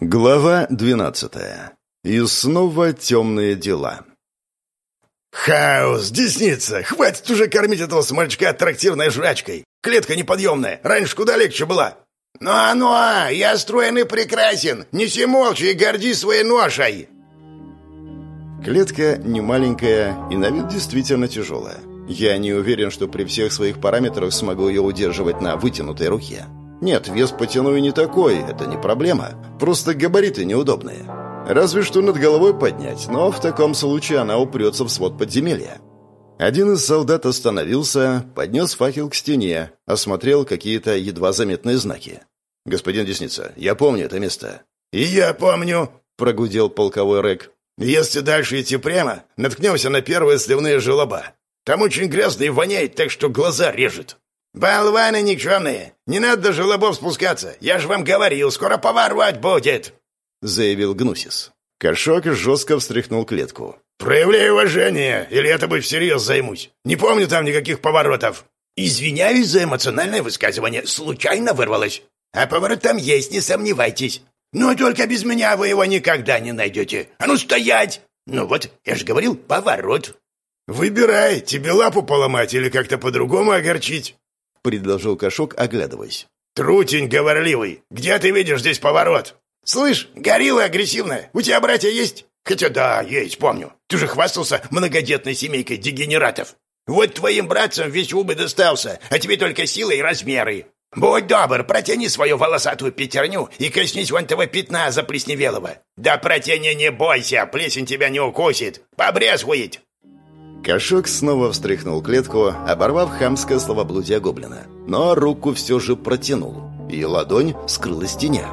Глава двенадцатая. И снова темные дела. «Хаос! Десница! Хватит уже кормить этого сморчка трактирной жрачкой! Клетка неподъемная! Раньше куда легче была!» «Ну-а-ну-а! Я строен и прекрасен! Неси молча и горди своей ношей!» Клетка не маленькая и на вид действительно тяжелая. Я не уверен, что при всех своих параметрах смогу ее удерживать на вытянутой руке. Нет, вес потяну не такой, это не проблема. Просто габариты неудобные. Разве что над головой поднять, но в таком случае она упрется в свод подземелья. Один из солдат остановился, поднес факел к стене, осмотрел какие-то едва заметные знаки. «Господин Десница, я помню это место». «И я помню», — прогудел полковой рэк. «Если дальше идти прямо, наткнемся на первые сливные желоба. Там очень грязно и воняет, так что глаза режет». «Болваны никчемные! Не надо до желобов спускаться! Я же вам говорил, скоро поворот будет!» — заявил Гнусис. Кошок жестко встряхнул клетку. «Проявляй уважение, или я тобой всерьез займусь. Не помню там никаких поворотов». «Извиняюсь за эмоциональное высказывание. Случайно вырвалось. А поворот там есть, не сомневайтесь. Но только без меня вы его никогда не найдете. А ну стоять! Ну вот, я же говорил, поворот». «Выбирай, тебе лапу поломать или как-то по-другому огорчить» предложил Кошок, оглядываясь. «Трутень говорливый! Где ты видишь здесь поворот?» «Слышь, горилла агрессивная, у тебя братья есть?» «Хотя да, есть, помню. Ты же хвастался многодетной семейкой дегенератов. Вот твоим братцам весь убы достался, а тебе только силы и размеры. Будь добр, протяни свою волосатую пятерню и коснись вон того пятна заплесневелого. Да протяни не бойся, плесень тебя не укусит. Побрезгует!» Кошок снова встряхнул клетку, оборвав хамское словоблудие гоблина. Но руку все же протянул, и ладонь скрылась в тени.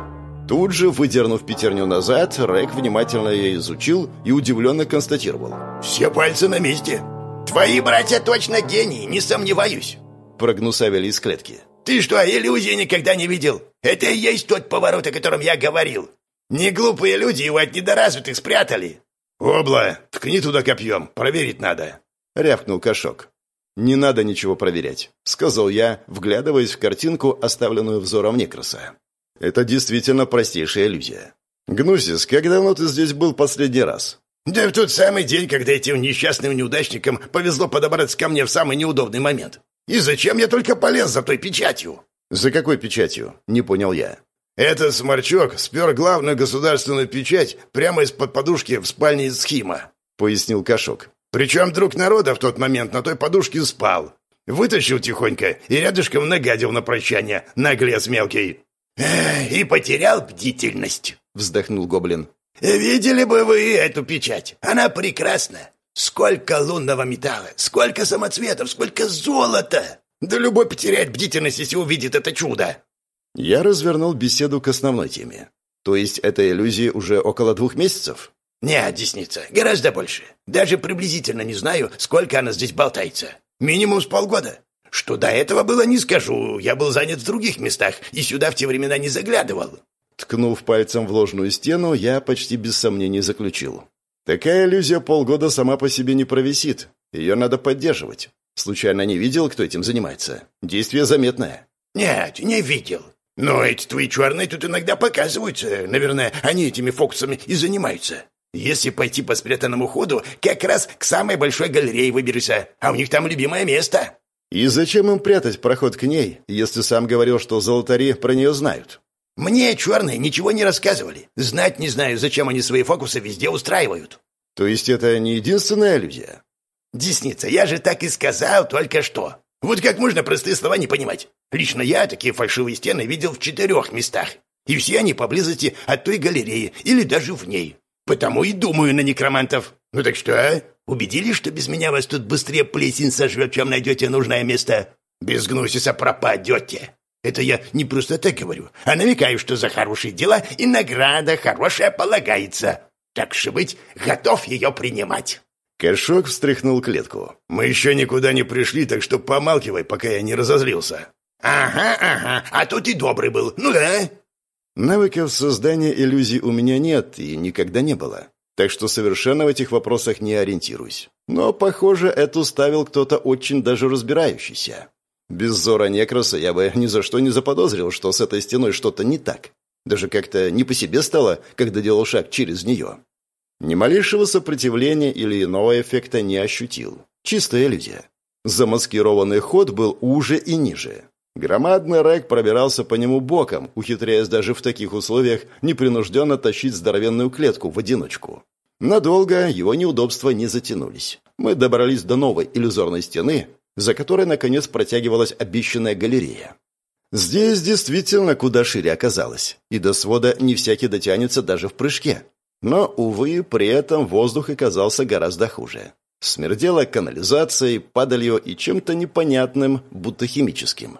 Тут же, выдернув пятерню назад, Рэк внимательно ее изучил и удивленно констатировал. «Все пальцы на месте. Твои братья точно гении, не сомневаюсь», — прогнусавили из клетки. «Ты что, иллюзии никогда не видел? Это и есть тот поворот, о котором я говорил. Не глупые люди его от недоразвитых спрятали». «Обла, ткни туда копьем, проверить надо», — рявкнул Кошок. «Не надо ничего проверять», — сказал я, вглядываясь в картинку, оставленную взором Некроса. «Это действительно простейшая иллюзия. Гнусис, как давно ты здесь был последний раз?» «Да в тот самый день, когда этим несчастным неудачникам повезло подобраться ко мне в самый неудобный момент. И зачем я только полез за той печатью?» «За какой печатью?» — не понял я. «Этот сморчок спер главную государственную печать прямо из-под подушки в спальне из схима», — пояснил Кошок. «Причем друг народа в тот момент на той подушке спал. Вытащил тихонько и рядышком нагадил на прощание, наглец мелкий». «И потерял бдительность», — вздохнул гоблин. «Видели бы вы эту печать? Она прекрасна. Сколько лунного металла, сколько самоцветов, сколько золота! Да любой потеряет бдительность, если увидит это чудо!» Я развернул беседу к основной теме. То есть этой иллюзии уже около двух месяцев? Не, десница, гораздо больше. Даже приблизительно не знаю, сколько она здесь болтается. Минимум с полгода. Что до этого было, не скажу. Я был занят в других местах и сюда в те времена не заглядывал. Ткнув пальцем в ложную стену, я почти без сомнений заключил. Такая иллюзия полгода сама по себе не провисит. Ее надо поддерживать. Случайно не видел, кто этим занимается? Действие заметное. Нет, не видел. Но эти твои черные тут иногда показываются. Наверное, они этими фокусами и занимаются. Если пойти по спрятанному ходу, как раз к самой большой галерее выберешься, а у них там любимое место». «И зачем им прятать проход к ней, если сам говорил, что золотари про нее знают?» «Мне черные ничего не рассказывали. Знать не знаю, зачем они свои фокусы везде устраивают». «То есть это не единственная иллюзия?» «Десница, я же так и сказал только что. Вот как можно простые слова не понимать? Лично я такие фальшивые стены видел в четырех местах. И все они поблизости от той галереи или даже в ней. Потому и думаю на некромантов. Ну так что, а? Убедились, что без меня вас тут быстрее плесень сожрет, чем найдете нужное место? Без гнусиса пропадете. Это я не просто так говорю, а намекаю, что за хорошие дела и награда хорошая полагается. Так что быть, готов ее принимать. Кошок встряхнул клетку. «Мы еще никуда не пришли, так что помалкивай, пока я не разозлился». «Ага, ага, а тут и добрый был, ну да». Навыков создания иллюзий у меня нет и никогда не было, так что совершенно в этих вопросах не ориентируюсь. Но, похоже, эту ставил кто-то очень даже разбирающийся. Без зора Некроса я бы ни за что не заподозрил, что с этой стеной что-то не так. Даже как-то не по себе стало, когда делал шаг через нее. Ни малейшего сопротивления или иного эффекта не ощутил. Чистая иллюзия. Замаскированный ход был уже и ниже. Громадный рэк пробирался по нему боком, ухитряясь даже в таких условиях непринужденно тащить здоровенную клетку в одиночку. Надолго его неудобства не затянулись. Мы добрались до новой иллюзорной стены, за которой, наконец, протягивалась обещанная галерея. Здесь действительно куда шире оказалось, и до свода не всякий дотянется даже в прыжке. Но, увы, при этом воздух оказался гораздо хуже. Смердело канализацией, падалью и чем-то непонятным, будто химическим.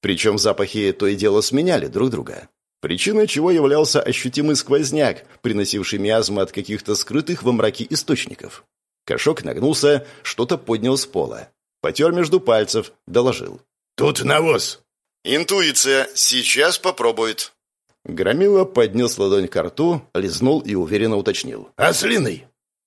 Причем запахи то и дело сменяли друг друга. Причиной чего являлся ощутимый сквозняк, приносивший миазмы от каких-то скрытых во мраке источников. Кошок нагнулся, что-то поднял с пола. Потер между пальцев, доложил. «Тут навоз». «Интуиция. Сейчас попробует». Громила поднес ладонь к рту, лизнул и уверенно уточнил. «Ослиный».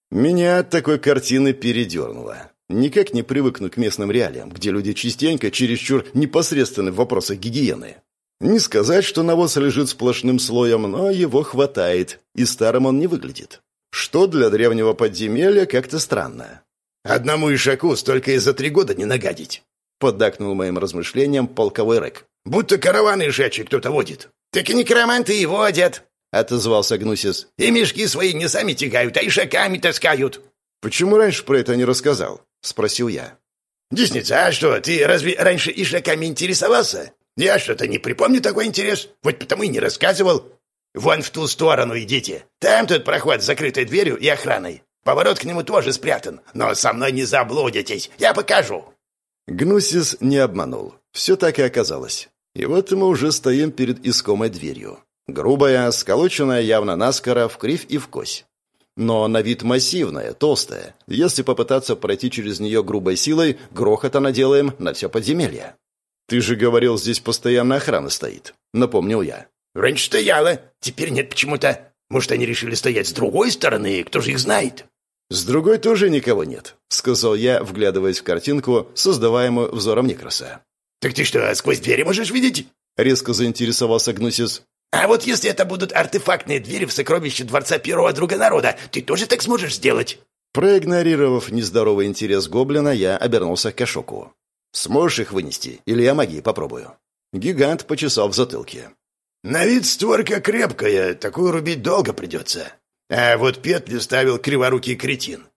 Меня от такой картины передернуло. Никак не привыкну к местным реалиям, где люди частенько чересчур непосредственны в вопросах гигиены. Не сказать, что навоз лежит сплошным слоем, но его хватает, и старым он не выглядит. Что для древнего подземелья как-то странно. «Одному ишаку столько и за три года не нагадить», — поддакнул моим размышлениям полковой рэк. «Будто караваны ишачий кто-то водит». «Так и некроманты и водят», — отозвался Гнусис. «И мешки свои не сами тягают, а ишаками таскают». «Почему раньше про это не рассказал?» — спросил я. «Десница, а что, ты разве раньше ишаками интересовался? Я что-то не припомню такой интерес, вот потому и не рассказывал. Вон в ту сторону идите. Там тот проход с закрытой дверью и охраной. Поворот к нему тоже спрятан, но со мной не заблудитесь. Я покажу». Гнусис не обманул. Все так и оказалось. И вот мы уже стоим перед искомой дверью. Грубая, сколоченная явно наскоро, в кривь и в кось. Но на вид массивная, толстая. Если попытаться пройти через нее грубой силой, грохота наделаем на все подземелье. «Ты же говорил, здесь постоянная охрана стоит», — напомнил я. «Раньше стояла, теперь нет почему-то. Может, они решили стоять с другой стороны, кто же их знает?» «С другой тоже никого нет», — сказал я, вглядываясь в картинку, создаваемую взором Некроса. «Так ты что, сквозь двери можешь видеть?» — резко заинтересовался Гнусис. «А вот если это будут артефактные двери в сокровище Дворца Первого Друга Народа, ты тоже так сможешь сделать?» Проигнорировав нездоровый интерес гоблина, я обернулся к Кашоку. «Сможешь их вынести? Или я магии попробую?» Гигант почесал в затылке. «На вид створка крепкая, такую рубить долго придется. А вот петли ставил криворукий кретин.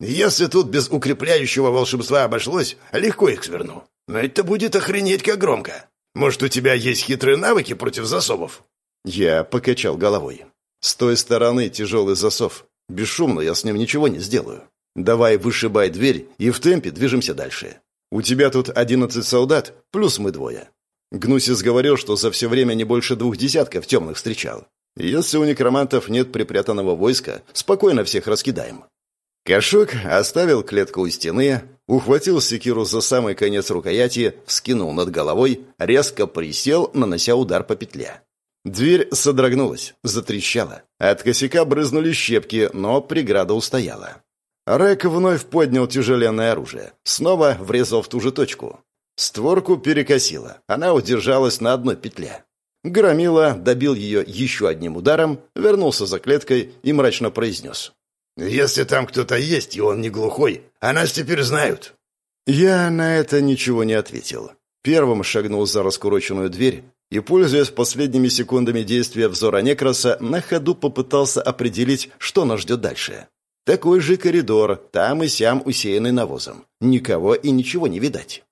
Если тут без укрепляющего волшебства обошлось, легко их сверну. Но это будет охренеть как громко. Может, у тебя есть хитрые навыки против засовов?» Я покачал головой. «С той стороны тяжелый засов. Бесшумно я с ним ничего не сделаю. Давай вышибай дверь и в темпе движемся дальше. У тебя тут одиннадцать солдат, плюс мы двое. Гнусис говорил, что за все время не больше двух десятков темных встречал. Если у некромантов нет припрятанного войска, спокойно всех раскидаем. Кашок оставил клетку у стены, ухватил секиру за самый конец рукояти, вскинул над головой, резко присел, нанося удар по петле. Дверь содрогнулась, затрещала. От косяка брызнули щепки, но преграда устояла. Рэк вновь поднял тяжеленное оружие. Снова врезал в ту же точку. Створку перекосило. Она удержалась на одной петле. Громила добил ее еще одним ударом, вернулся за клеткой и мрачно произнес. «Если там кто-то есть, и он не глухой, а нас теперь знают». Я на это ничего не ответил. Первым шагнул за раскуроченную дверь и, пользуясь последними секундами действия взора Некроса, на ходу попытался определить, что нас ждет дальше. Такой же коридор, там и сям усеянный навозом. Никого и ничего не видать.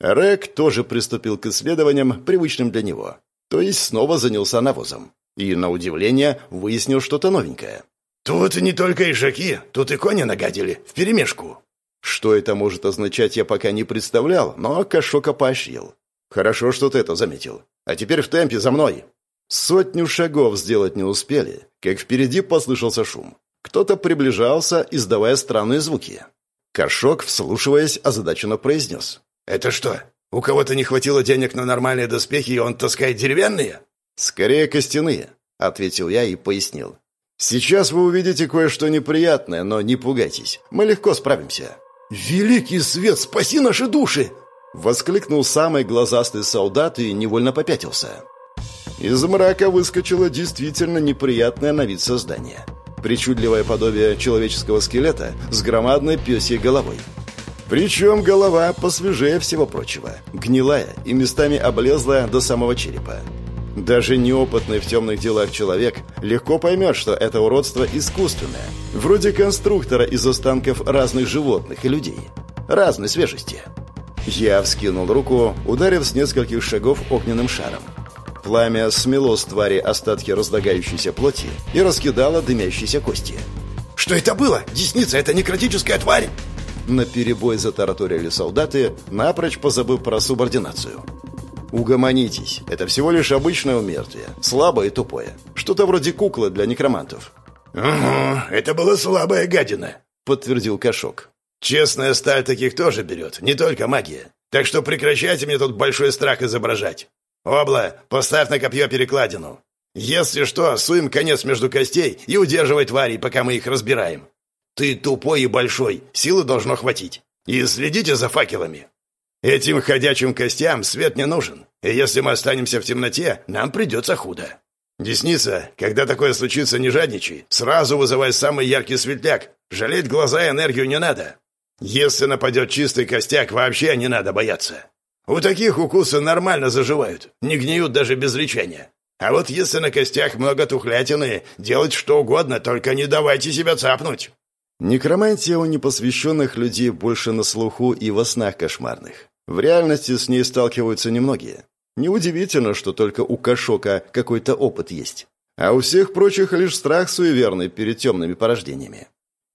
Рек тоже приступил к исследованиям, привычным для него. То есть снова занялся навозом. И, на удивление, выяснил что-то новенькое. «Тут не только ишаки, тут и кони нагадили, вперемешку». Что это может означать, я пока не представлял, но Кашока поощрил. «Хорошо, что ты это заметил. А теперь в темпе за мной». Сотню шагов сделать не успели, как впереди послышался шум. Кто-то приближался, издавая странные звуки. Кошок, вслушиваясь, озадаченно произнес. «Это что, у кого-то не хватило денег на нормальные доспехи, и он таскает деревянные?» «Скорее костяные», — ответил я и пояснил. «Сейчас вы увидите кое-что неприятное, но не пугайтесь. Мы легко справимся». «Великий свет, спаси наши души!» — воскликнул самый глазастый солдат и невольно попятился. Из мрака выскочило действительно неприятное на вид создание. Причудливое подобие человеческого скелета с громадной пёсьей головой. Причем голова посвежее всего прочего, гнилая и местами облезлая до самого черепа. Даже неопытный в темных делах человек легко поймет, что это уродство искусственное, вроде конструктора из останков разных животных и людей. Разной свежести. Я вскинул руку, ударив с нескольких шагов огненным шаром. Пламя смело с твари остатки разлагающейся плоти и раскидало дымящиеся кости. «Что это было? Десница — это некротическая тварь!» На перебой затараторили солдаты, напрочь позабыв про субординацию. «Угомонитесь. Это всего лишь обычное умертвие. Слабое и тупое. Что-то вроде куклы для некромантов». «Угу, это была слабая гадина», — подтвердил Кашок. «Честная сталь таких тоже берет, не только магия. Так что прекращайте мне тут большой страх изображать. Обла, поставь на копье перекладину. Если что, суем конец между костей и удерживай тварей, пока мы их разбираем. Ты тупой и большой, силы должно хватить. И следите за факелами. Этим ходячим костям свет не нужен, и если мы останемся в темноте, нам придется худо. Десница, когда такое случится, не жадничай. Сразу вызывай самый яркий светляк. Жалеть глаза и энергию не надо. Если нападет чистый костяк, вообще не надо бояться. У таких укусы нормально заживают, не гниют даже без лечения. А вот если на костях много тухлятины, делать что угодно, только не давайте себя цапнуть. Некромантия у непосвященных людей больше на слуху и во снах кошмарных. В реальности с ней сталкиваются немногие. Неудивительно, что только у Кашока какой-то опыт есть. А у всех прочих лишь страх суеверный перед темными порождениями.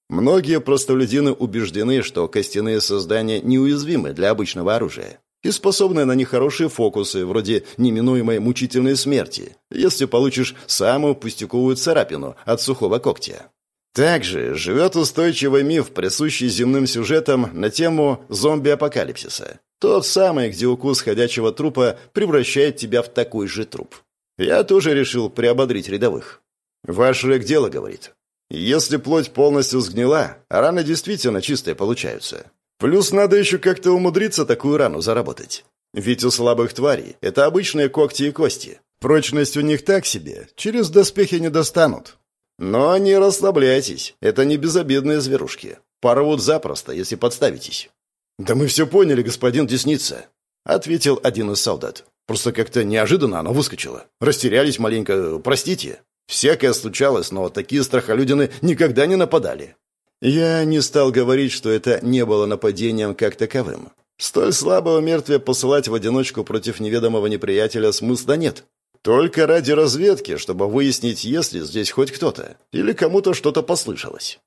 Многие простолюдины убеждены, что костяные создания неуязвимы для обычного оружия и способны на нехорошие фокусы, вроде неминуемой мучительной смерти, если получишь самую пустяковую царапину от сухого когтя. Также живет устойчивый миф, присущий земным сюжетам на тему зомби-апокалипсиса. Тот самый, где укус ходячего трупа превращает тебя в такой же труп. Я тоже решил приободрить рядовых. Ваш рек дело говорит. Если плоть полностью сгнила, раны действительно чистые получаются. Плюс надо еще как-то умудриться такую рану заработать. Ведь у слабых тварей это обычные когти и кости. Прочность у них так себе, через доспехи не достанут. Но не расслабляйтесь, это не безобидные зверушки. Порвут запросто, если подставитесь. «Да мы все поняли, господин Десница», — ответил один из солдат. «Просто как-то неожиданно оно выскочило. Растерялись маленько, простите. Всякое случалось, но такие страхолюдины никогда не нападали». Я не стал говорить, что это не было нападением как таковым. Столь слабого мертвия посылать в одиночку против неведомого неприятеля смысла нет. Только ради разведки, чтобы выяснить, есть ли здесь хоть кто-то, или кому-то что-то послышалось.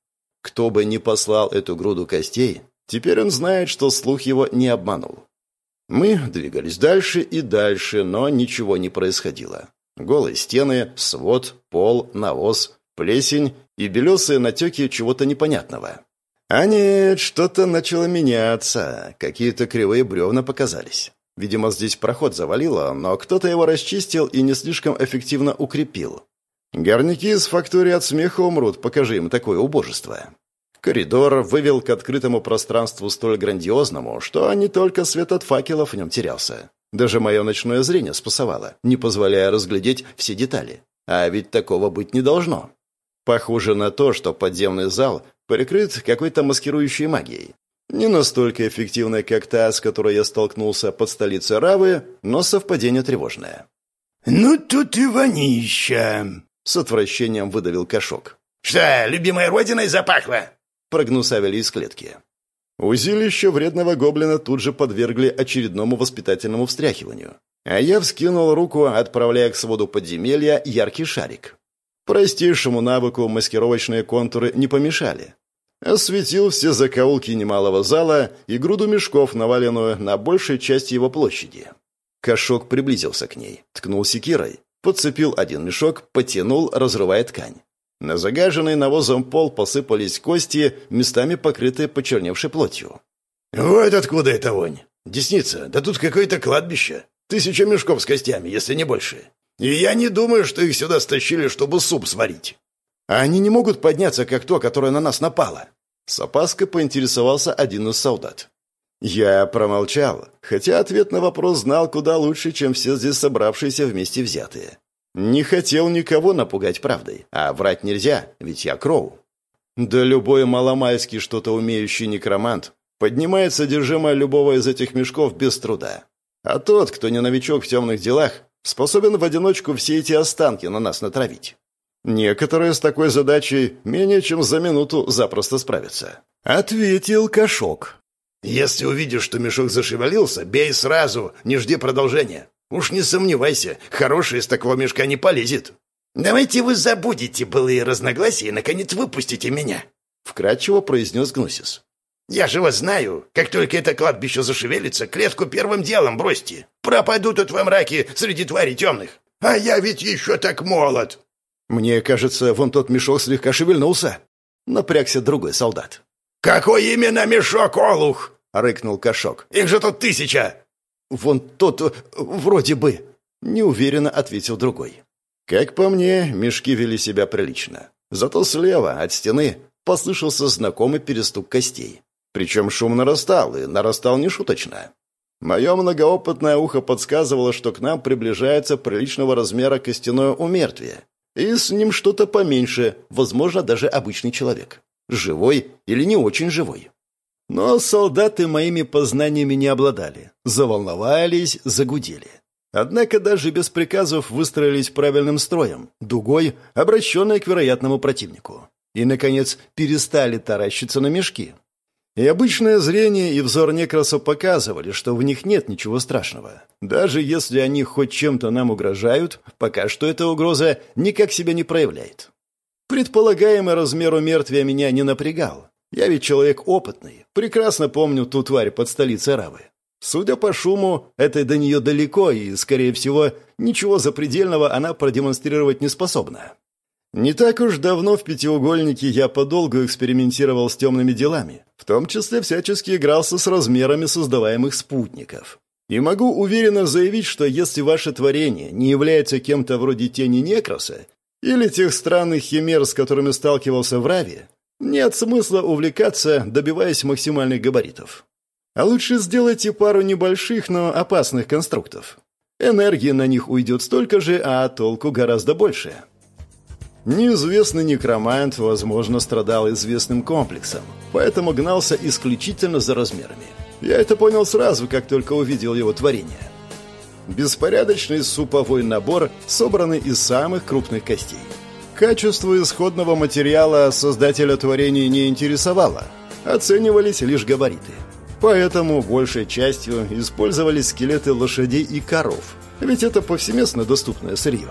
Кто бы ни послал эту груду костей, теперь он знает, что слух его не обманул. Мы двигались дальше и дальше, но ничего не происходило. Голые стены, свод, пол, навоз, плесень и белесые натеки чего-то непонятного. А нет, что-то начало меняться, какие-то кривые бревна показались. Видимо, здесь проход завалило, но кто-то его расчистил и не слишком эффективно укрепил. Горняки из фактории от смеха умрут, покажи им такое убожество. Коридор вывел к открытому пространству столь грандиозному, что не только свет от факелов в нем терялся. Даже мое ночное зрение спасовало, не позволяя разглядеть все детали. А ведь такого быть не должно. Похоже на то, что подземный зал прикрыт какой-то маскирующей магией. Не настолько эффективная, как та, с которой я столкнулся под столицей Равы, но совпадение тревожное. «Ну тут и вонища!» — с отвращением выдавил Кашок. «Что, любимой родиной запахло?» — прогнусавили из клетки. Узилище вредного гоблина тут же подвергли очередному воспитательному встряхиванию. А я вскинул руку, отправляя к своду подземелья яркий шарик. Простейшему навыку маскировочные контуры не помешали. Осветил все закоулки немалого зала и груду мешков, наваленную на большей части его площади. Кошок приблизился к ней, ткнул секирой, подцепил один мешок, потянул, разрывая ткань. На загаженный навозом пол посыпались кости, местами покрытые почерневшей плотью. «Вот откуда эта вонь! Десница, да тут какое-то кладбище. Тысяча мешков с костями, если не больше. И я не думаю, что их сюда стащили, чтобы суп сварить». А они не могут подняться, как то, которое на нас напало?» С опаской поинтересовался один из солдат. Я промолчал, хотя ответ на вопрос знал куда лучше, чем все здесь собравшиеся вместе взятые. Не хотел никого напугать правдой, а врать нельзя, ведь я Кроу. Да любой маломальский что-то умеющий некромант поднимает содержимое любого из этих мешков без труда. А тот, кто не новичок в темных делах, способен в одиночку все эти останки на нас натравить. Некоторые с такой задачей менее чем за минуту запросто справятся. Ответил Кошок. «Если увидишь, что мешок зашевелился, бей сразу, не жди продолжения. Уж не сомневайся, хороший из такого мешка не полезет. Давайте вы забудете былые разногласия и, наконец, выпустите меня», — вкратчиво произнес Гнусис. «Я же вас знаю. Как только это кладбище зашевелится, клетку первым делом бросьте. Пропаду тут во мраке среди тварей темных. А я ведь еще так молод!» «Мне кажется, вон тот мешок слегка шевельнулся». Напрягся другой солдат. «Какой именно мешок, Олух?» — рыкнул Кошок. «Их же тут тысяча!» «Вон тот вроде бы», — неуверенно ответил другой. Как по мне, мешки вели себя прилично. Зато слева, от стены, послышался знакомый перестук костей. Причем шум нарастал, и нарастал нешуточно. Мое многоопытное ухо подсказывало, что к нам приближается приличного размера костяное умертвие. И с ним что-то поменьше, возможно, даже обычный человек. Живой или не очень живой. Но солдаты моими познаниями не обладали. Заволновались, загудели. Однако даже без приказов выстроились правильным строем, дугой, обращенной к вероятному противнику. И, наконец, перестали таращиться на мешки. И обычное зрение и взор Некроса показывали, что в них нет ничего страшного. Даже если они хоть чем-то нам угрожают, пока что эта угроза никак себя не проявляет. Предполагаемый размер у мертвия меня не напрягал. Я ведь человек опытный, прекрасно помню ту тварь под столицей Равы. Судя по шуму, это до нее далеко, и, скорее всего, ничего запредельного она продемонстрировать не способна. Не так уж давно в пятиугольнике я подолгу экспериментировал с темными делами, в том числе всячески игрался с размерами создаваемых спутников. И могу уверенно заявить, что если ваше творение не является кем-то вроде тени Некроса или тех странных химер, с которыми сталкивался в Раве, нет смысла увлекаться, добиваясь максимальных габаритов. А лучше сделайте пару небольших, но опасных конструктов. Энергии на них уйдет столько же, а толку гораздо больше. Неизвестный некромант, возможно, страдал известным комплексом, поэтому гнался исключительно за размерами. Я это понял сразу, как только увидел его творение. Беспорядочный суповой набор, собранный из самых крупных костей. Качество исходного материала создателя творений не интересовало. Оценивались лишь габариты. Поэтому большей частью использовались скелеты лошадей и коров, ведь это повсеместно доступное сырье.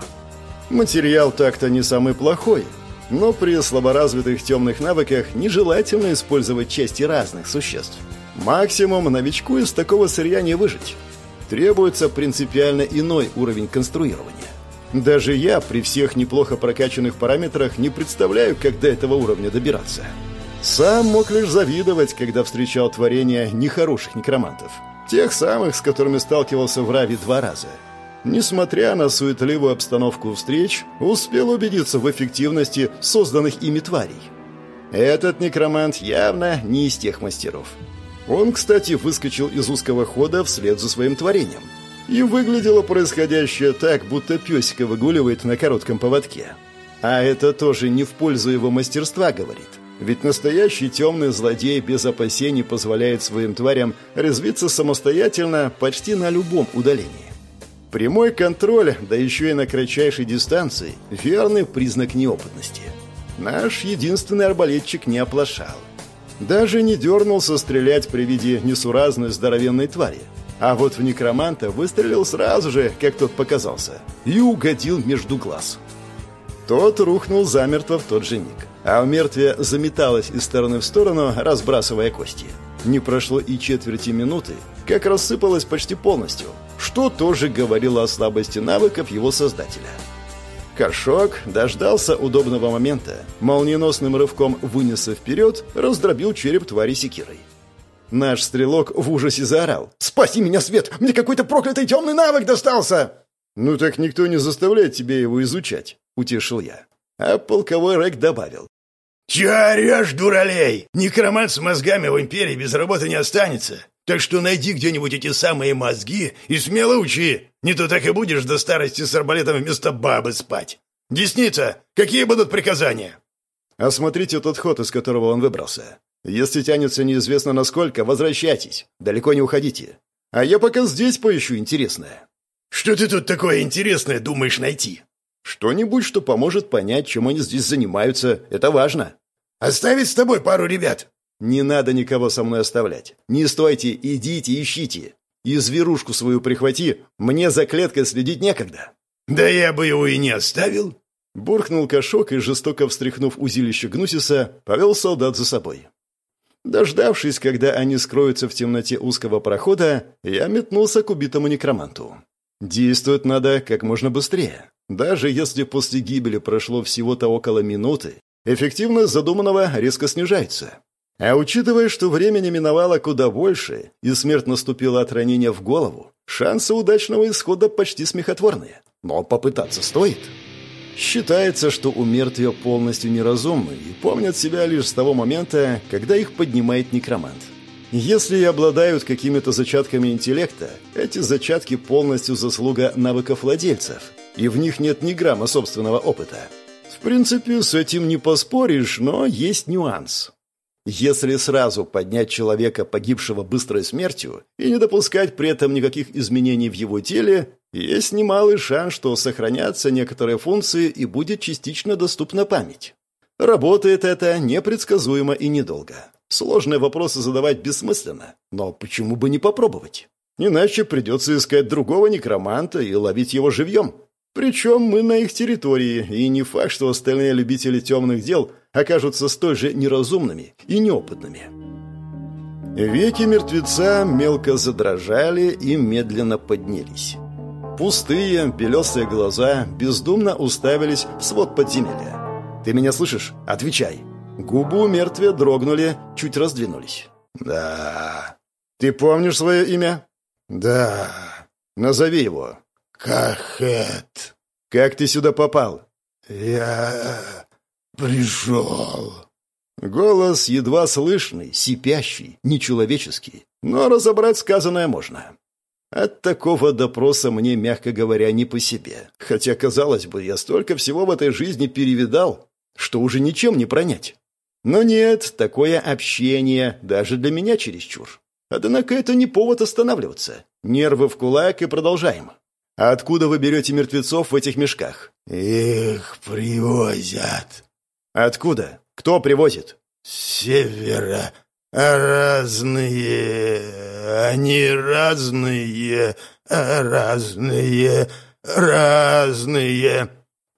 Материал так-то не самый плохой, но при слаборазвитых темных навыках нежелательно использовать части разных существ. Максимум новичку из такого сырья не выжить. Требуется принципиально иной уровень конструирования. Даже я при всех неплохо прокачанных параметрах не представляю, как до этого уровня добираться. Сам мог лишь завидовать, когда встречал творения нехороших некромантов. Тех самых, с которыми сталкивался в Раве два раза – несмотря на суетливую обстановку встреч, успел убедиться в эффективности созданных ими тварей. Этот некромант явно не из тех мастеров. Он, кстати, выскочил из узкого хода вслед за своим творением. И выглядело происходящее так, будто песика выгуливает на коротком поводке. А это тоже не в пользу его мастерства говорит. Ведь настоящий темный злодей без опасений позволяет своим тварям развиться самостоятельно почти на любом удалении. Прямой контроль, да еще и на кратчайшей дистанции, верный признак неопытности. Наш единственный арбалетчик не оплошал. Даже не дернулся стрелять при виде несуразной здоровенной твари. А вот в некроманта выстрелил сразу же, как тот показался, и угодил между глаз. Тот рухнул замертво в тот же миг, а у мертвия заметалось из стороны в сторону, разбрасывая кости. Не прошло и четверти минуты, как рассыпалось почти полностью – что тоже говорило о слабости навыков его создателя. Кошок дождался удобного момента, молниеносным рывком вынесся вперед, раздробил череп твари секирой. Наш стрелок в ужасе заорал. «Спаси меня, Свет! Мне какой-то проклятый темный навык достался!» «Ну так никто не заставляет тебя его изучать», — утешил я. А полковой рэк добавил. «Чё орёшь, дуралей? Некромант с мозгами в империи без работы не останется. Так что найди где-нибудь эти самые мозги и смело учи. Не то так и будешь до старости с арбалетом вместо бабы спать. Десница, какие будут приказания?» «Осмотрите тот ход, из которого он выбрался. Если тянется неизвестно насколько, возвращайтесь. Далеко не уходите. А я пока здесь поищу интересное». «Что ты тут такое интересное думаешь найти?» «Что-нибудь, что поможет понять, чем они здесь занимаются. Это важно». «Оставить с тобой пару ребят?» «Не надо никого со мной оставлять. Не стойте, идите, ищите. И зверушку свою прихвати, мне за клеткой следить некогда». «Да я бы его и не оставил!» Буркнул кошок и, жестоко встряхнув узилище Гнусиса, повел солдат за собой. Дождавшись, когда они скроются в темноте узкого прохода, я метнулся к убитому некроманту. Действовать надо как можно быстрее. Даже если после гибели прошло всего-то около минуты, эффективность задуманного резко снижается. А учитывая, что времени миновало куда больше, и смерть наступила от ранения в голову, шансы удачного исхода почти смехотворные. Но попытаться стоит. Считается, что у мертвия полностью неразумны и помнят себя лишь с того момента, когда их поднимает некромант. Если и обладают какими-то зачатками интеллекта, эти зачатки полностью заслуга навыков владельцев, и в них нет ни грамма собственного опыта. В принципе, с этим не поспоришь, но есть нюанс. Если сразу поднять человека, погибшего быстрой смертью, и не допускать при этом никаких изменений в его теле, есть немалый шанс, что сохранятся некоторые функции и будет частично доступна память. Работает это непредсказуемо и недолго. Сложные вопросы задавать бессмысленно, но почему бы не попробовать? Иначе придется искать другого некроманта и ловить его живьем. Причем мы на их территории, и не факт, что остальные любители темных дел окажутся столь же неразумными и неопытными. Веки мертвеца мелко задрожали и медленно поднялись. Пустые, белесые глаза бездумно уставились в свод подземелья. «Ты меня слышишь? Отвечай!» Губы у мертвия дрогнули, чуть раздвинулись. «Да...» «Ты помнишь свое имя?» «Да...» «Назови его». «Кахет». «Как ты сюда попал?» «Я пришел». Голос едва слышный, сипящий, нечеловеческий, но разобрать сказанное можно. От такого допроса мне, мягко говоря, не по себе. Хотя, казалось бы, я столько всего в этой жизни перевидал, что уже ничем не пронять. Но нет, такое общение даже для меня чересчур. Однако это не повод останавливаться. Нервы в кулак и продолжаем. А откуда вы берете мертвецов в этих мешках? Их привозят. Откуда? Кто привозит? С севера. Разные. Они разные. Разные. Разные.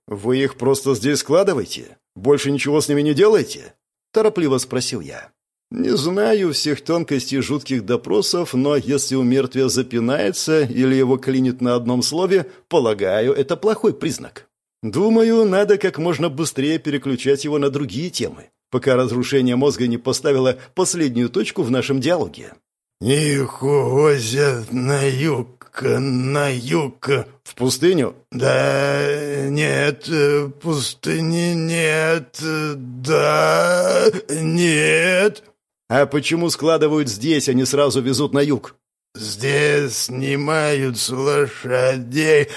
Вы их просто здесь складываете? Больше ничего с ними не делаете? Торопливо спросил я. Не знаю всех тонкостей жутких допросов, но если у мертвия запинается или его клинит на одном слове, полагаю, это плохой признак. Думаю, надо как можно быстрее переключать его на другие темы, пока разрушение мозга не поставило последнюю точку в нашем диалоге. «Их увозят на юг, на юг». «В пустыню?» «Да, нет, пустыни нет, да, нет». «А почему складывают здесь, а не сразу везут на юг?» «Здесь снимают с лошадей,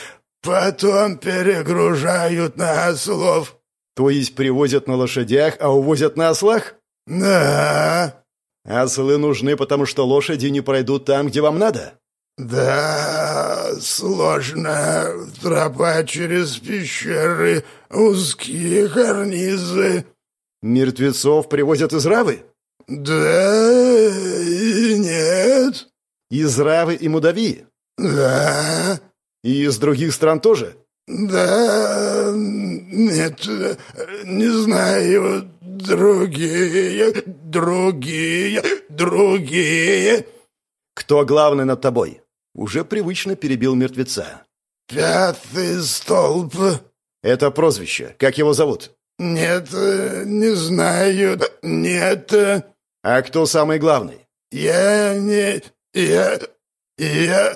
потом перегружают на ослов». «То есть привозят на лошадях, а увозят на ослах?» «Да». «Ослы нужны, потому что лошади не пройдут там, где вам надо?» «Да, сложно. Тропа через пещеры, узкие карнизы». «Мертвецов привозят из Равы?» «Да и нет». «Из Равы и Мудави?» «Да». «И из других стран тоже?» «Да, нет, не знаю, другие, другие, другие». «Кто главный над тобой?» Уже привычно перебил мертвеца. «Пятый столб». «Это прозвище. Как его зовут?» «Нет, не знаю, нет». «А кто самый главный?» «Я не... я... я...»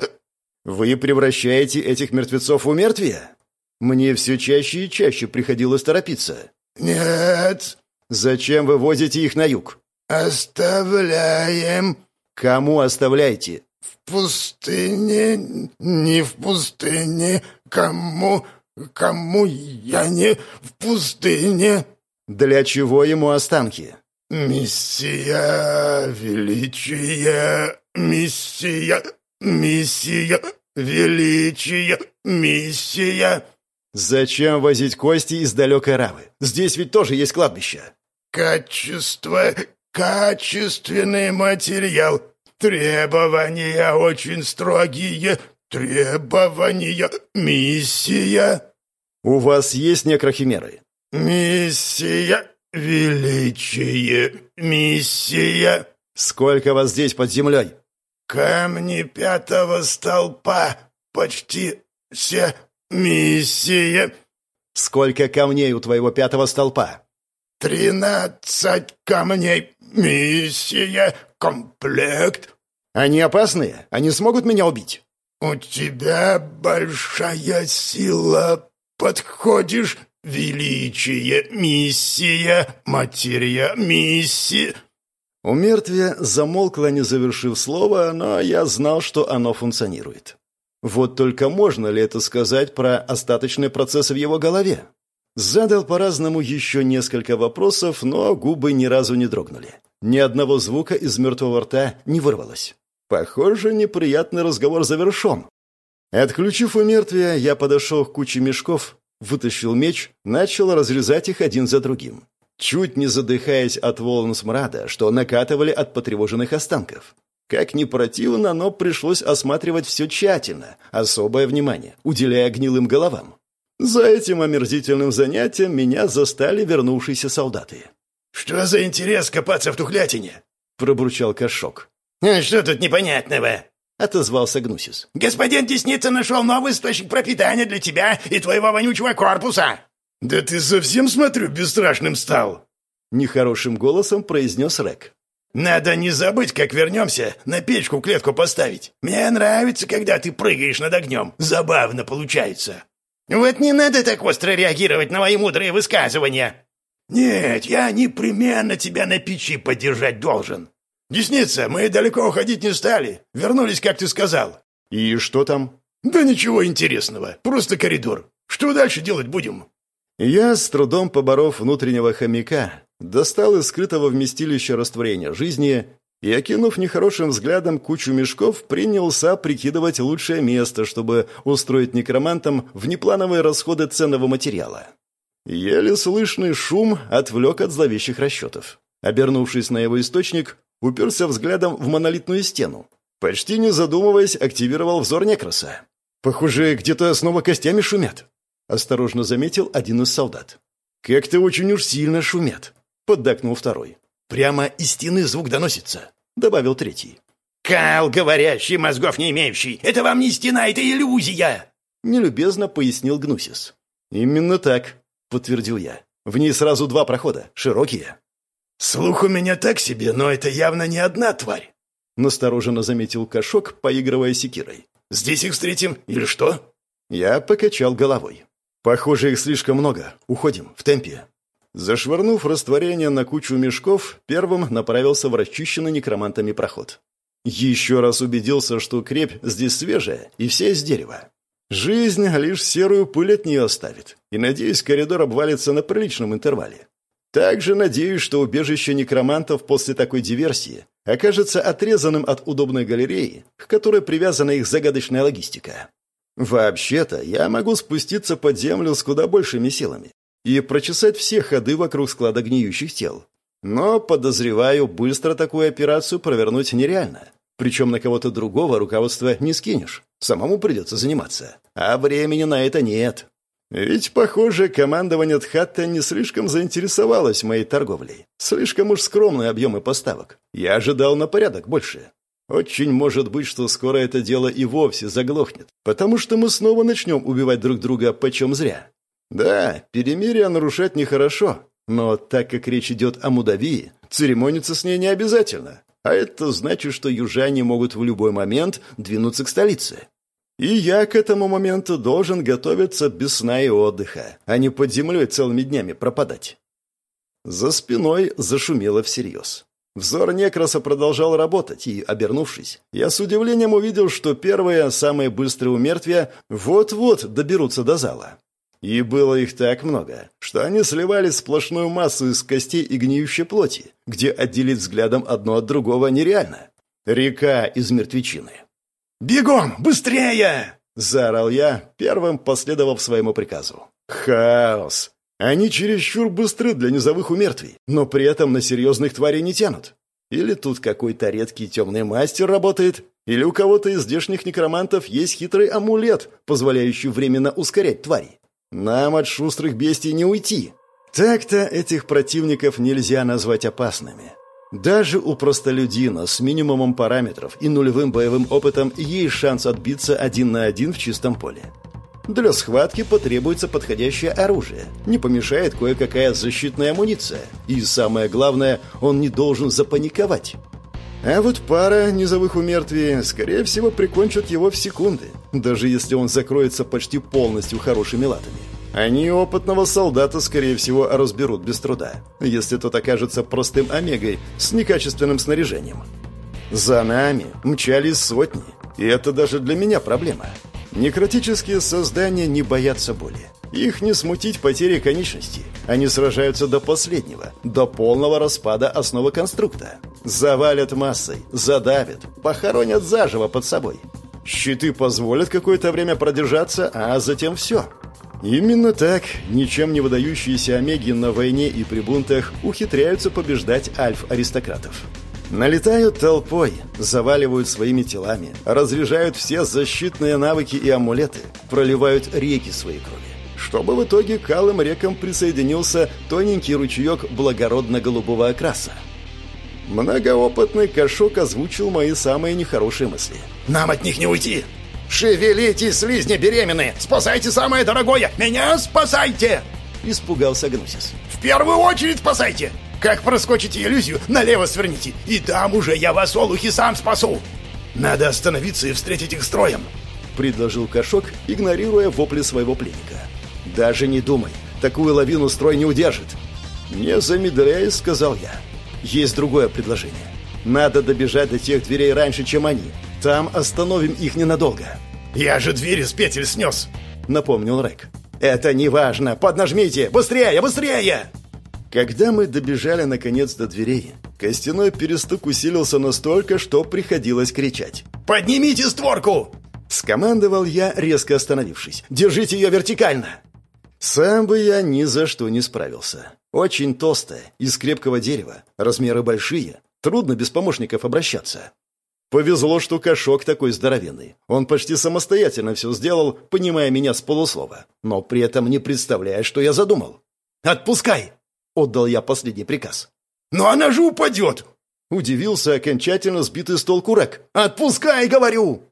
«Вы превращаете этих мертвецов в мертвия?» Мне все чаще и чаще приходилось торопиться. «Нет». «Зачем вы возите их на юг?» «Оставляем». «Кому оставляете?» в пустыне, не в пустыне, кому, кому я не в пустыне». «Для чего ему останки?» «Миссия, величие, миссия, миссия, величие, миссия». «Зачем возить кости из далекой Равы? Здесь ведь тоже есть кладбище». «Качество, качественный материал. Требования очень строгие. Требования, миссия». «У вас есть некрохимеры?» «Миссия, величие, миссия». «Сколько вас здесь под землей?» «Камни пятого столпа, почти все «Миссия!» «Сколько камней у твоего пятого столпа?» «Тринадцать камней! Миссия! Комплект!» «Они опасные? Они смогут меня убить?» «У тебя большая сила. Подходишь? Величие, миссия, материя, миссия...» У мертвия замолкло, не завершив слова, но я знал, что оно функционирует. Вот только можно ли это сказать про остаточные процессы в его голове? Задал по-разному еще несколько вопросов, но губы ни разу не дрогнули. Ни одного звука из мертвого рта не вырвалось. Похоже, неприятный разговор завершен. Отключив у мертвия, я подошел к куче мешков, вытащил меч, начал разрезать их один за другим. Чуть не задыхаясь от волн смрада, что накатывали от потревоженных останков. Как ни противно, но пришлось осматривать все тщательно, особое внимание, уделяя гнилым головам. За этим омерзительным занятием меня застали вернувшиеся солдаты. «Что за интерес копаться в тухлятине?» — пробурчал Кашок. «А что тут непонятного?» — отозвался Гнусис. «Господин Десница нашел новый источник пропитания для тебя и твоего вонючего корпуса!» «Да ты совсем, смотрю, бесстрашным стал!» Нехорошим голосом произнес Рек. Надо не забыть, как вернемся, на печку клетку поставить. Мне нравится, когда ты прыгаешь над огнем. Забавно получается. Вот не надо так остро реагировать на мои мудрые высказывания. Нет, я непременно тебя на печи поддержать должен. Десница, мы далеко уходить не стали. Вернулись, как ты сказал. И что там? Да ничего интересного. Просто коридор. Что дальше делать будем? Я, с трудом поборов внутреннего хомяка, достал из скрытого вместилища растворения жизни и, окинув нехорошим взглядом кучу мешков, принялся прикидывать лучшее место, чтобы устроить некромантам внеплановые расходы ценного материала. Еле слышный шум отвлек от зловещих расчетов. Обернувшись на его источник, уперся взглядом в монолитную стену. Почти не задумываясь, активировал взор некроса. «Похоже, где-то снова костями шумят», — осторожно заметил один из солдат. «Как-то очень уж сильно шумят», — поддакнул второй. «Прямо из стены звук доносится», — добавил третий. «Кал, говорящий, мозгов не имеющий! Это вам не стена, это иллюзия!» Нелюбезно пояснил Гнусис. «Именно так», — подтвердил я. «В ней сразу два прохода, широкие». «Слух у меня так себе, но это явно не одна тварь», — настороженно заметил Кашок, поигрывая секирой. «Здесь их встретим или что?» Я покачал головой. Похоже, их слишком много. Уходим, в темпе. Зашвырнув растворение на кучу мешков, первым направился в расчищенный некромантами проход. Еще раз убедился, что крепь здесь свежая и вся из дерева. Жизнь лишь серую пыль от нее оставит, и, надеюсь, коридор обвалится на приличном интервале. Также надеюсь, что убежище некромантов после такой диверсии окажется отрезанным от удобной галереи, к которой привязана их загадочная логистика. Вообще-то, я могу спуститься под землю с куда большими силами и прочесать все ходы вокруг склада гниющих тел. Но, подозреваю, быстро такую операцию провернуть нереально. Причем на кого-то другого руководство не скинешь. Самому придется заниматься. А времени на это нет. Ведь, похоже, командование Тхатта не слишком заинтересовалось моей торговлей. Слишком уж скромные объемы поставок. Я ожидал на порядок больше. Очень может быть, что скоро это дело и вовсе заглохнет, потому что мы снова начнем убивать друг друга почем зря. Да, перемирие нарушать нехорошо, но так как речь идет о Мудавии, церемониться с ней не обязательно. А это значит, что южане могут в любой момент двинуться к столице. И я к этому моменту должен готовиться без сна и отдыха, а не под землей целыми днями пропадать. За спиной зашумело всерьез. Взор Некроса продолжал работать, и, обернувшись, я с удивлением увидел, что первые, самые быстрые умертвия вот-вот доберутся до зала. И было их так много, что они сливали сплошную массу из костей и гниющей плоти, где отделить взглядом одно от другого нереально. Река из мертвечины. «Бегом! Быстрее!» — заорал я, первым последовав своему приказу. «Хаос! Они чересчур быстры для низовых умертвий, но при этом на серьезных тварей не тянут. Или тут какой-то редкий темный мастер работает, или у кого-то из здешних некромантов есть хитрый амулет, позволяющий временно ускорять тварей. Нам от шустрых бестий не уйти. Так-то этих противников нельзя назвать опасными. Даже у простолюдина с минимумом параметров и нулевым боевым опытом есть шанс отбиться один на один в чистом поле. Для схватки потребуется подходящее оружие. Не помешает кое-какая защитная амуниция. И самое главное, он не должен запаниковать. А вот пара низовых умертвий, скорее всего, прикончат его в секунды, даже если он закроется почти полностью хорошими латами. Они опытного солдата, скорее всего, разберут без труда, если тот окажется простым омегой с некачественным снаряжением. За нами мчались сотни, и это даже для меня проблема. Некротические создания не боятся боли. Их не смутить потери конечностей. Они сражаются до последнего, до полного распада основы конструкта. Завалят массой, задавят, похоронят заживо под собой. Щиты позволят какое-то время продержаться, а затем все. Именно так ничем не выдающиеся омеги на войне и при бунтах ухитряются побеждать альф-аристократов. Налетают толпой, заваливают своими телами, разряжают все защитные навыки и амулеты, проливают реки своей крови. Чтобы в итоге к алым рекам присоединился тоненький ручеек благородно-голубого окраса. Многоопытный кошок озвучил мои самые нехорошие мысли. «Нам от них не уйти! Шевелитесь, слизни беременные! Спасайте самое дорогое! Меня спасайте!» Испугался Гнусис. «В первую очередь спасайте! Как проскочите иллюзию, налево сверните, и там уже я вас, олухи, сам спасу! Надо остановиться и встретить их строем!» Предложил Кошок, игнорируя вопли своего пленника. «Даже не думай, такую лавину строй не удержит!» «Не замедляясь», — сказал я. «Есть другое предложение. Надо добежать до тех дверей раньше, чем они. Там остановим их ненадолго». «Я же двери с петель снес», — напомнил Рэк. «Это не важно. Поднажмите! Быстрее, быстрее!» Когда мы добежали наконец до дверей, костяной перестук усилился настолько, что приходилось кричать. «Поднимите створку!» Скомандовал я, резко остановившись. «Держите ее вертикально!» Сам бы я ни за что не справился. Очень толстая, из крепкого дерева, размеры большие, трудно без помощников обращаться. Повезло, что кошок такой здоровенный. Он почти самостоятельно все сделал, понимая меня с полуслова, но при этом не представляя, что я задумал. «Отпускай!» Отдал я последний приказ. «Но она же упадет!» Удивился окончательно сбитый с толку Рек. «Отпускай, говорю!»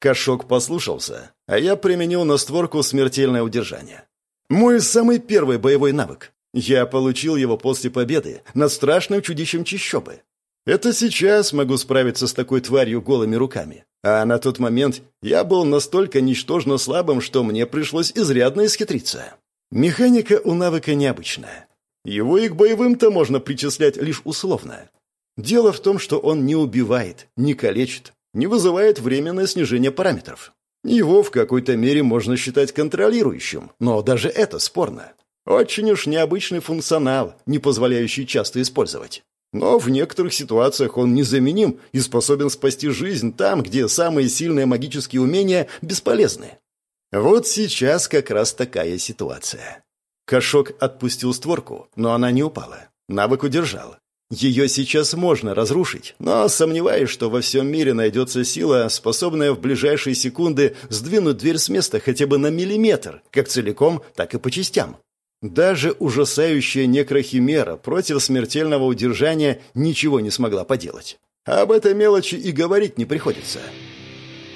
Кошок послушался, а я применил на створку смертельное удержание. Мой самый первый боевой навык. Я получил его после победы над страшным чудищем Чищобы. Это сейчас могу справиться с такой тварью голыми руками. А на тот момент я был настолько ничтожно слабым, что мне пришлось изрядно исхитриться. Механика у навыка необычная. Его и к боевым-то можно причислять лишь условно. Дело в том, что он не убивает, не калечит, не вызывает временное снижение параметров. Его в какой-то мере можно считать контролирующим, но даже это спорно. Очень уж необычный функционал, не позволяющий часто использовать. Но в некоторых ситуациях он незаменим и способен спасти жизнь там, где самые сильные магические умения бесполезны. Вот сейчас как раз такая ситуация. Кошок отпустил створку, но она не упала. Навык удержал. Ее сейчас можно разрушить, но сомневаюсь, что во всем мире найдется сила, способная в ближайшие секунды сдвинуть дверь с места хотя бы на миллиметр, как целиком, так и по частям. Даже ужасающая некрохимера против смертельного удержания ничего не смогла поделать. Об этой мелочи и говорить не приходится.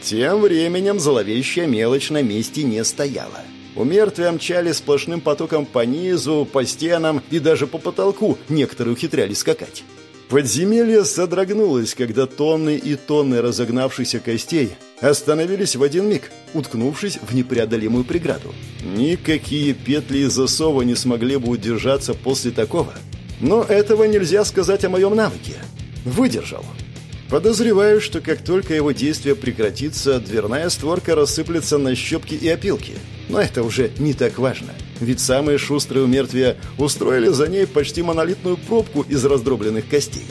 Тем временем зловещая мелочь на месте не стояла. У мертвия мчали сплошным потоком по низу, по стенам и даже по потолку, некоторые ухитрялись скакать. Подземелье содрогнулось, когда тонны и тонны разогнавшихся костей остановились в один миг, уткнувшись в непреодолимую преграду. Никакие петли и засовы не смогли бы удержаться после такого. Но этого нельзя сказать о моем навыке. Выдержал. Подозреваю, что как только его действие прекратится, дверная створка рассыплется на щепки и опилки. Но это уже не так важно. Ведь самые шустрые умертвия устроили за ней почти монолитную пробку из раздробленных костей.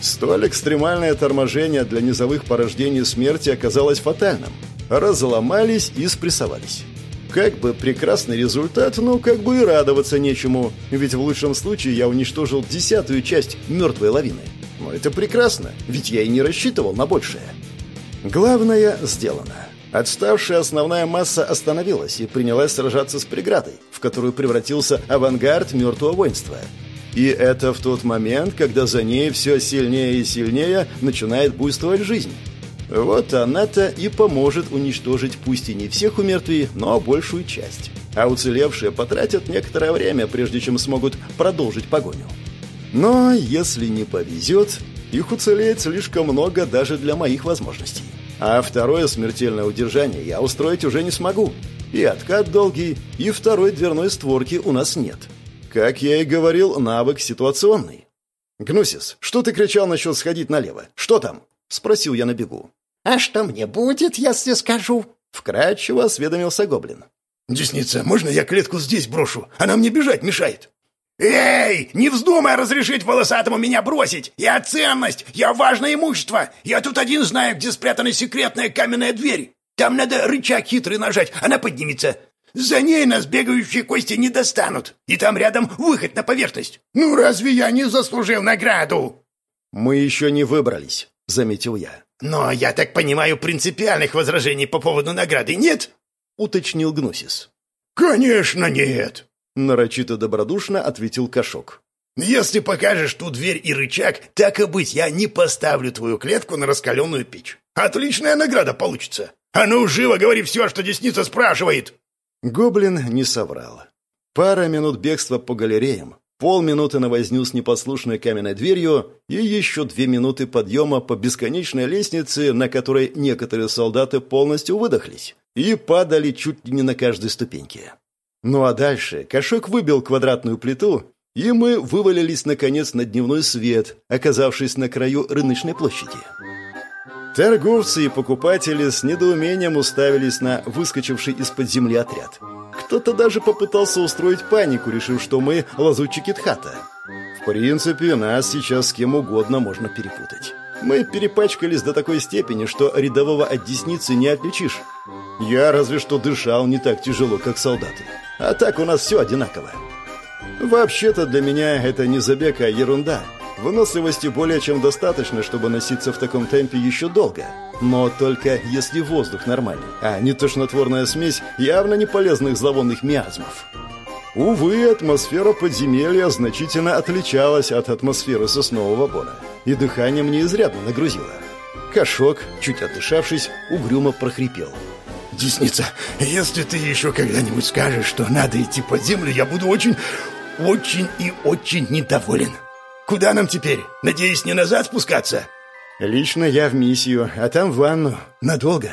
Столь экстремальное торможение для низовых порождений смерти оказалось фатальным. Разломались и спрессовались. Как бы прекрасный результат, но как бы и радоваться нечему, ведь в лучшем случае я уничтожил десятую часть мертвой лавины. Но это прекрасно, ведь я и не рассчитывал на большее. Главное сделано. Отставшая основная масса остановилась и принялась сражаться с преградой, в которую превратился авангард мертвого воинства. И это в тот момент, когда за ней все сильнее и сильнее начинает буйствовать жизнь. Вот она-то и поможет уничтожить пусть и не всех умертвий, но большую часть. А уцелевшие потратят некоторое время, прежде чем смогут продолжить погоню. Но если не повезет, их уцелеет слишком много даже для моих возможностей. А второе смертельное удержание я устроить уже не смогу. И откат долгий, и второй дверной створки у нас нет. Как я и говорил, навык ситуационный. «Гнусис, что ты кричал насчет сходить налево? Что там?» — спросил я на бегу. «А что мне будет, если скажу?» — вкратчиво осведомился Гоблин. «Десница, можно я клетку здесь брошу? Она мне бежать мешает». «Эй, не вздумай разрешить волосатому меня бросить! Я ценность, я важное имущество! Я тут один знаю, где спрятана секретная каменная дверь! Там надо рычаг хитрый нажать, она поднимется. За ней нас бегающие кости не достанут, и там рядом выход на поверхность. Ну разве я не заслужил награду?» «Мы еще не выбрались», — заметил я. «Но, я так понимаю, принципиальных возражений по поводу награды нет?» — уточнил Гнусис. «Конечно нет!» Нарочито добродушно ответил Кашок. «Если покажешь ту дверь и рычаг, так и быть, я не поставлю твою клетку на раскаленную печь. Отличная награда получится. А ну, живо говори все, что десница спрашивает!» Гоблин не соврал. Пара минут бегства по галереям, полминуты на возню с непослушной каменной дверью и еще две минуты подъема по бесконечной лестнице, на которой некоторые солдаты полностью выдохлись и падали чуть ли не на каждой ступеньке. Ну а дальше Кошок выбил квадратную плиту, и мы вывалились, наконец, на дневной свет, оказавшись на краю рыночной площади. Торговцы и покупатели с недоумением уставились на выскочивший из-под земли отряд. Кто-то даже попытался устроить панику, решив, что мы лазутчики Тхата. В принципе, нас сейчас с кем угодно можно перепутать. Мы перепачкались до такой степени, что рядового от десницы не отличишь. Я разве что дышал не так тяжело, как солдаты. А так у нас все одинаково. Вообще-то для меня это не забег, а ерунда. Выносливости более чем достаточно, чтобы носиться в таком темпе еще долго. Но только если воздух нормальный, а не тошнотворная смесь явно не полезных зловонных миазмов. Увы, атмосфера подземелья значительно отличалась от атмосферы соснового бора, и дыхание мне изрядно нагрузило. Кошок, чуть отдышавшись, угрюмо прохрипел – Десница, если ты еще когда-нибудь скажешь, что надо идти под землю, я буду очень, очень и очень недоволен. Куда нам теперь? Надеюсь, не назад спускаться? Лично я в миссию, а там в ванну. Надолго.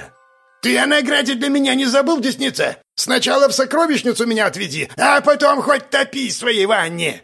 Ты о награде для меня не забыл, Десница? Сначала в сокровищницу меня отведи, а потом хоть топи в своей ванне.